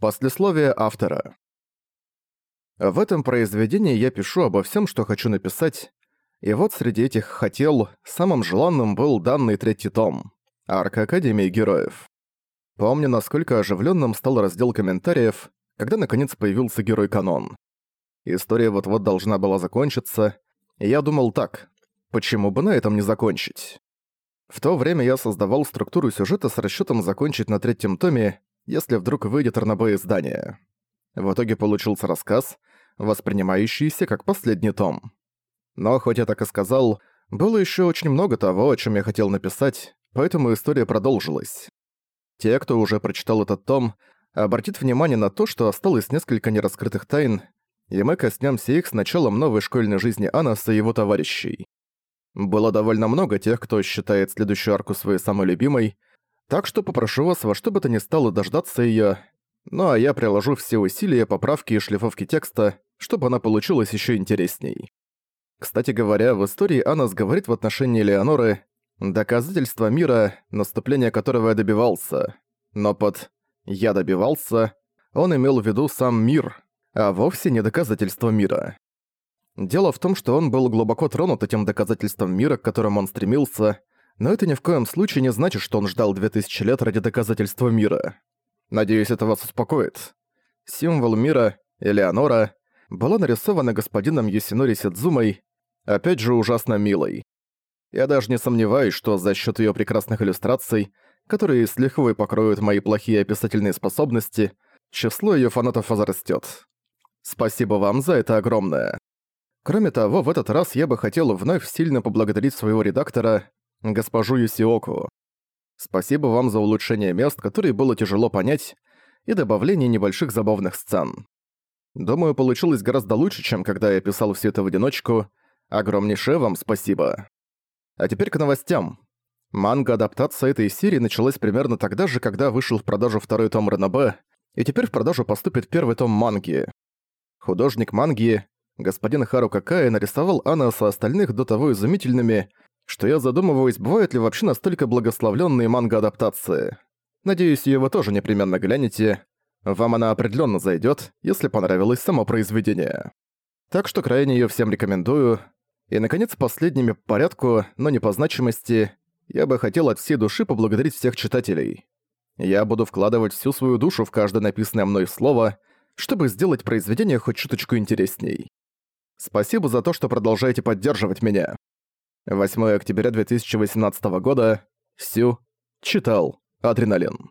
Послесловие автора. В этом произведении я пишу обо всем, что хочу написать, и вот среди этих «хотел» самым желанным был данный третий том — Арка Академии Героев. Помню, насколько оживленным стал раздел комментариев, когда наконец появился герой-канон. История вот-вот должна была закончиться, и я думал так, почему бы на этом не закончить? В то время я создавал структуру сюжета с расчетом закончить на третьем томе, если вдруг выйдет ранобэ издание. В итоге получился рассказ, воспринимающийся как последний том. Но хоть я так и сказал, было еще очень много того, о чем я хотел написать, поэтому история продолжилась. Те, кто уже прочитал этот том, обратит внимание на то, что осталось несколько нераскрытых тайн, и мы коснемся их с началом новой школьной жизни Анаса и его товарищей. Было довольно много тех, кто считает следующую арку своей самой любимой, так что попрошу вас во что бы то ни стало дождаться её, ну а я приложу все усилия поправки и шлифовки текста, чтобы она получилась ещё интересней. Кстати говоря, в истории Анас говорит в отношении Леоноры «доказательство мира, наступления которого я добивался». Но под «я добивался» он имел в виду сам мир, а вовсе не доказательство мира. Дело в том, что он был глубоко тронут этим доказательством мира, к которому он стремился, но это ни в коем случае не значит, что он ждал 2000 лет ради доказательства мира. Надеюсь, это вас успокоит. Символ мира, Элеонора, была нарисована господином Юсинори Сидзумой, опять же ужасно милой. Я даже не сомневаюсь, что за счет ее прекрасных иллюстраций, которые с лихвой покроют мои плохие описательные способности, число ее фанатов возрастет. Спасибо вам за это огромное. Кроме того, в этот раз я бы хотел вновь сильно поблагодарить своего редактора, госпожу Юсиоку. Спасибо вам за улучшение мест, которые было тяжело понять, и добавление небольших забавных сцен. Думаю, получилось гораздо лучше, чем когда я писал все это в одиночку. Огромнейшее вам спасибо. А теперь к новостям. Манга-адаптация этой серии началась примерно тогда же, когда вышел в продажу второй том Ранобэ, и теперь в продажу поступит первый том манги. Художник манги, господин Хару Какая нарисовал Анаса остальных до того изумительными, что я задумываюсь, бывают ли вообще настолько благословленные манго-адаптации. Надеюсь, ее вы тоже непременно глянете. Вам она определенно зайдет, если понравилось само произведение. Так что крайне ее всем рекомендую. И, наконец, последними по порядку, но не по значимости, я бы хотел от всей души поблагодарить всех читателей. Я буду вкладывать всю свою душу в каждое написанное мной слово, чтобы сделать произведение хоть чуточку интересней. Спасибо за то, что продолжаете поддерживать меня. 8 октября 2018 года. Сю. Читал. Адреналин.